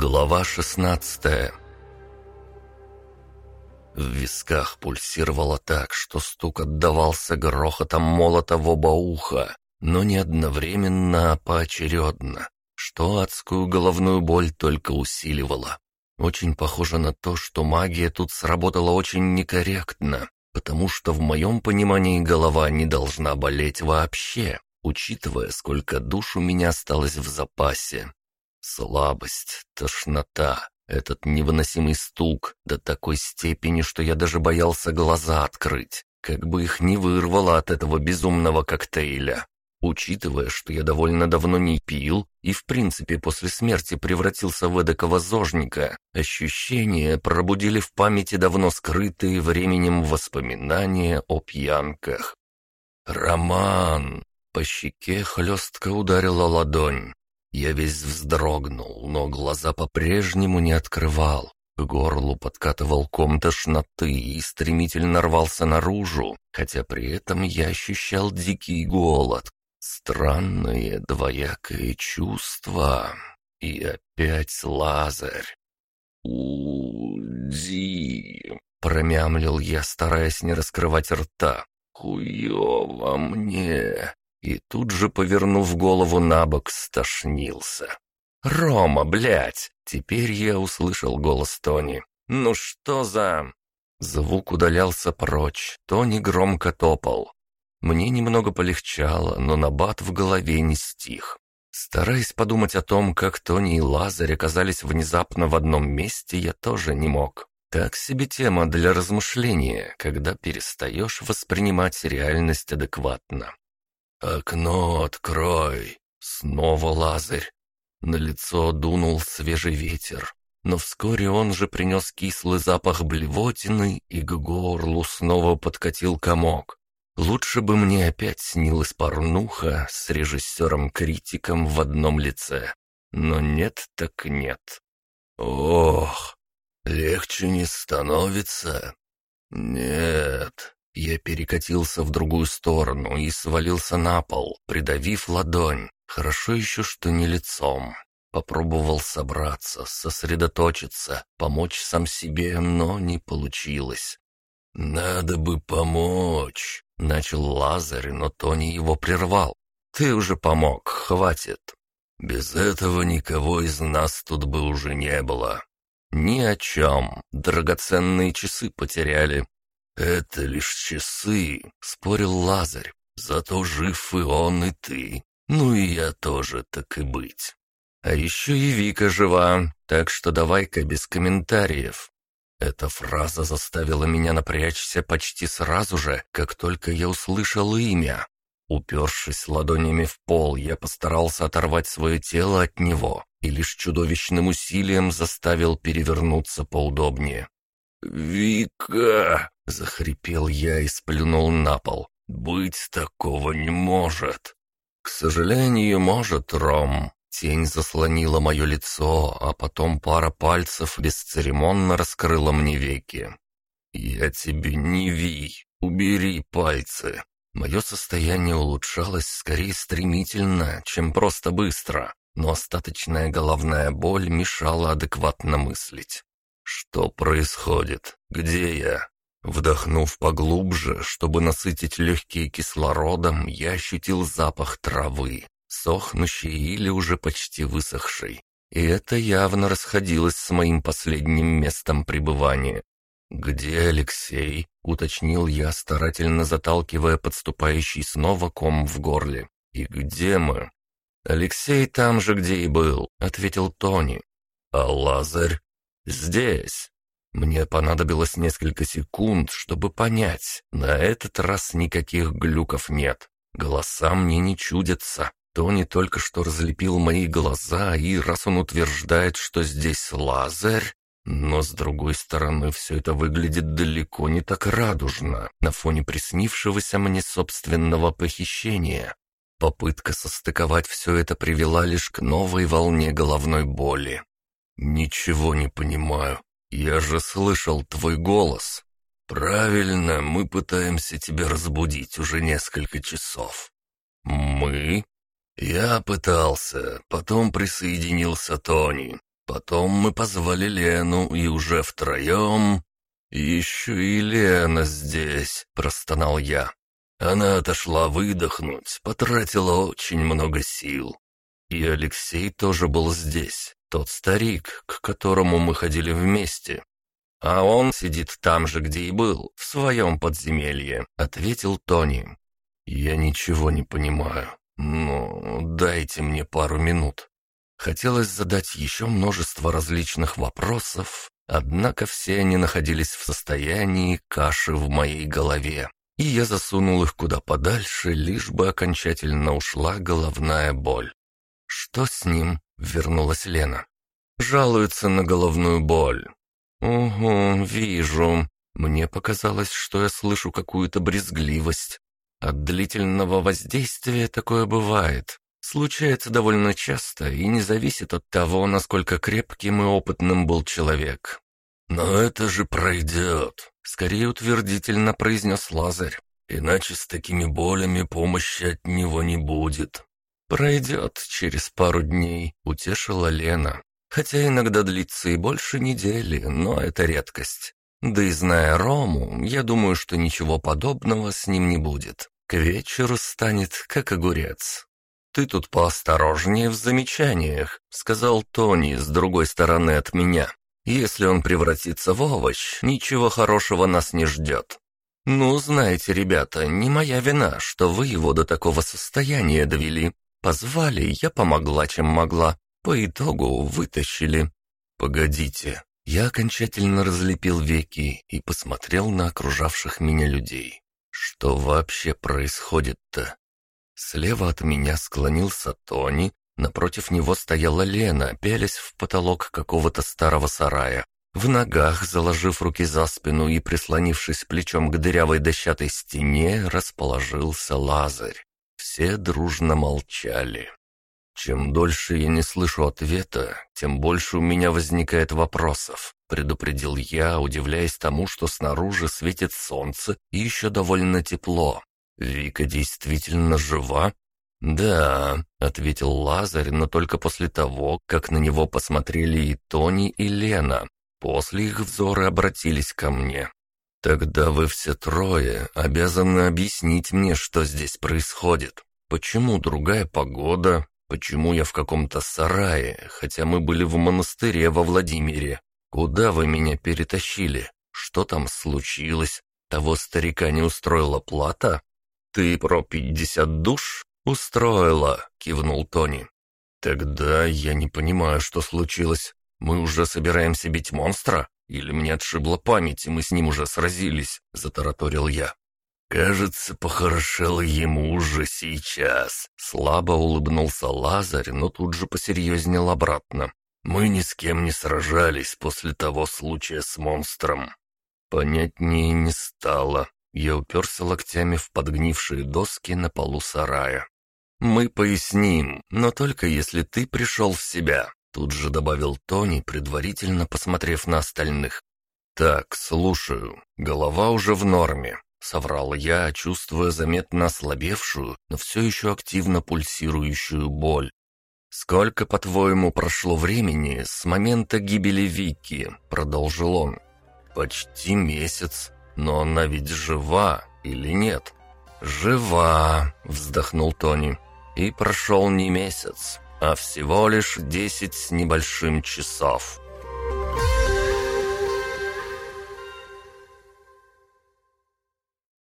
Глава 16 В висках пульсировало так, что стук отдавался грохотом молота в оба уха, но не одновременно, а поочередно, что адскую головную боль только усиливало. Очень похоже на то, что магия тут сработала очень некорректно, потому что в моем понимании голова не должна болеть вообще, учитывая, сколько душ у меня осталось в запасе. Слабость, тошнота, этот невыносимый стук до такой степени, что я даже боялся глаза открыть, как бы их не вырвало от этого безумного коктейля. Учитывая, что я довольно давно не пил и в принципе после смерти превратился в эдакого зожника, ощущения пробудили в памяти давно скрытые временем воспоминания о пьянках. «Роман!» По щеке хлестко ударила ладонь. Я весь вздрогнул, но глаза по-прежнему не открывал. К горлу подкатывал ком тошноты и стремительно рвался наружу, хотя при этом я ощущал дикий голод. Странное двоякое чувство. И опять Лазарь. «Уди!» — промямлил я, стараясь не раскрывать рта. «Хуёво мне!» И тут же, повернув голову на бок, стошнился. «Рома, блядь!» Теперь я услышал голос Тони. «Ну что за...» Звук удалялся прочь, Тони громко топал. Мне немного полегчало, но набат в голове не стих. Стараясь подумать о том, как Тони и Лазарь оказались внезапно в одном месте, я тоже не мог. Так себе тема для размышления, когда перестаешь воспринимать реальность адекватно. «Окно открой!» Снова Лазарь. На лицо дунул свежий ветер, но вскоре он же принес кислый запах блевотины, и к горлу снова подкатил комок. Лучше бы мне опять снилась порнуха с режиссером-критиком в одном лице. Но нет так нет. Ох, легче не становится. Нет, я перекатился в другую сторону и свалился на пол, придавив ладонь. Хорошо еще, что не лицом. Попробовал собраться, сосредоточиться, помочь сам себе, но не получилось. «Надо бы помочь», — начал Лазарь, но Тони его прервал. «Ты уже помог, хватит. Без этого никого из нас тут бы уже не было. Ни о чем. Драгоценные часы потеряли, «Это лишь часы», — спорил Лазарь. «Зато жив и он, и ты. Ну и я тоже, так и быть. А еще и Вика жива, так что давай-ка без комментариев». Эта фраза заставила меня напрячься почти сразу же, как только я услышал имя. Упершись ладонями в пол, я постарался оторвать свое тело от него и лишь чудовищным усилием заставил перевернуться поудобнее. «Вика!» — захрипел я и сплюнул на пол. «Быть такого не может!» «К сожалению, может, Ром!» Тень заслонила мое лицо, а потом пара пальцев бесцеремонно раскрыла мне веки. «Я тебе не ви! Убери пальцы!» Мое состояние улучшалось скорее стремительно, чем просто быстро, но остаточная головная боль мешала адекватно мыслить. Что происходит? Где я? Вдохнув поглубже, чтобы насытить легкие кислородом, я ощутил запах травы, сохнущей или уже почти высохшей. И это явно расходилось с моим последним местом пребывания. «Где Алексей?» — уточнил я, старательно заталкивая подступающий снова ком в горле. «И где мы?» «Алексей там же, где и был», — ответил Тони. «А Лазарь?» «Здесь». Мне понадобилось несколько секунд, чтобы понять, на этот раз никаких глюков нет. Голоса мне не чудятся. Тони только что разлепил мои глаза, и раз он утверждает, что здесь Лазарь, но с другой стороны все это выглядит далеко не так радужно на фоне приснившегося мне собственного похищения. Попытка состыковать все это привела лишь к новой волне головной боли. «Ничего не понимаю. Я же слышал твой голос. Правильно, мы пытаемся тебя разбудить уже несколько часов». «Мы?» «Я пытался, потом присоединился Тони. Потом мы позвали Лену, и уже втроем... «Еще и Лена здесь», — простонал я. Она отошла выдохнуть, потратила очень много сил. И Алексей тоже был здесь, тот старик, к которому мы ходили вместе. А он сидит там же, где и был, в своем подземелье, ответил Тони. Я ничего не понимаю. Ну, дайте мне пару минут. Хотелось задать еще множество различных вопросов, однако все они находились в состоянии каши в моей голове, и я засунул их куда подальше, лишь бы окончательно ушла головная боль. «Что с ним?» — вернулась Лена. «Жалуется на головную боль». «Угу, вижу. Мне показалось, что я слышу какую-то брезгливость. От длительного воздействия такое бывает. Случается довольно часто и не зависит от того, насколько крепким и опытным был человек. «Но это же пройдет», — скорее утвердительно произнес Лазарь. «Иначе с такими болями помощи от него не будет». «Пройдет через пару дней», — утешила Лена. «Хотя иногда длится и больше недели, но это редкость. Да и зная Рому, я думаю, что ничего подобного с ним не будет. К вечеру станет как огурец». «Ты тут поосторожнее в замечаниях», — сказал Тони с другой стороны от меня. «Если он превратится в овощ, ничего хорошего нас не ждет». «Ну, знаете, ребята, не моя вина, что вы его до такого состояния довели. Позвали, я помогла, чем могла. По итогу вытащили». «Погодите». Я окончательно разлепил веки и посмотрел на окружавших меня людей. «Что вообще происходит-то?» Слева от меня склонился Тони, напротив него стояла Лена, пялясь в потолок какого-то старого сарая. В ногах, заложив руки за спину и прислонившись плечом к дырявой дощатой стене, расположился Лазарь. Все дружно молчали. Чем дольше я не слышу ответа, тем больше у меня возникает вопросов, предупредил я, удивляясь тому, что снаружи светит солнце и еще довольно тепло. «Вика действительно жива?» «Да», — ответил Лазарь, но только после того, как на него посмотрели и Тони, и Лена. После их взоры обратились ко мне. «Тогда вы все трое обязаны объяснить мне, что здесь происходит. Почему другая погода? Почему я в каком-то сарае, хотя мы были в монастыре во Владимире? Куда вы меня перетащили? Что там случилось? Того старика не устроила плата?» «Ты про пятьдесят душ?» «Устроила», — кивнул Тони. «Тогда я не понимаю, что случилось. Мы уже собираемся бить монстра? Или мне отшибла память, и мы с ним уже сразились?» — затараторил я. «Кажется, похорошело ему уже сейчас», — слабо улыбнулся Лазарь, но тут же посерьезнел обратно. «Мы ни с кем не сражались после того случая с монстром». Понятнее не стало. Я уперся локтями в подгнившие доски на полу сарая. «Мы поясним, но только если ты пришел в себя», тут же добавил Тони, предварительно посмотрев на остальных. «Так, слушаю. Голова уже в норме», — соврал я, чувствуя заметно ослабевшую, но все еще активно пульсирующую боль. «Сколько, по-твоему, прошло времени с момента гибели Вики?» — продолжил он. «Почти месяц. Но она ведь жива или нет? «Жива», — вздохнул Тони. «И прошел не месяц, а всего лишь десять с небольшим часов».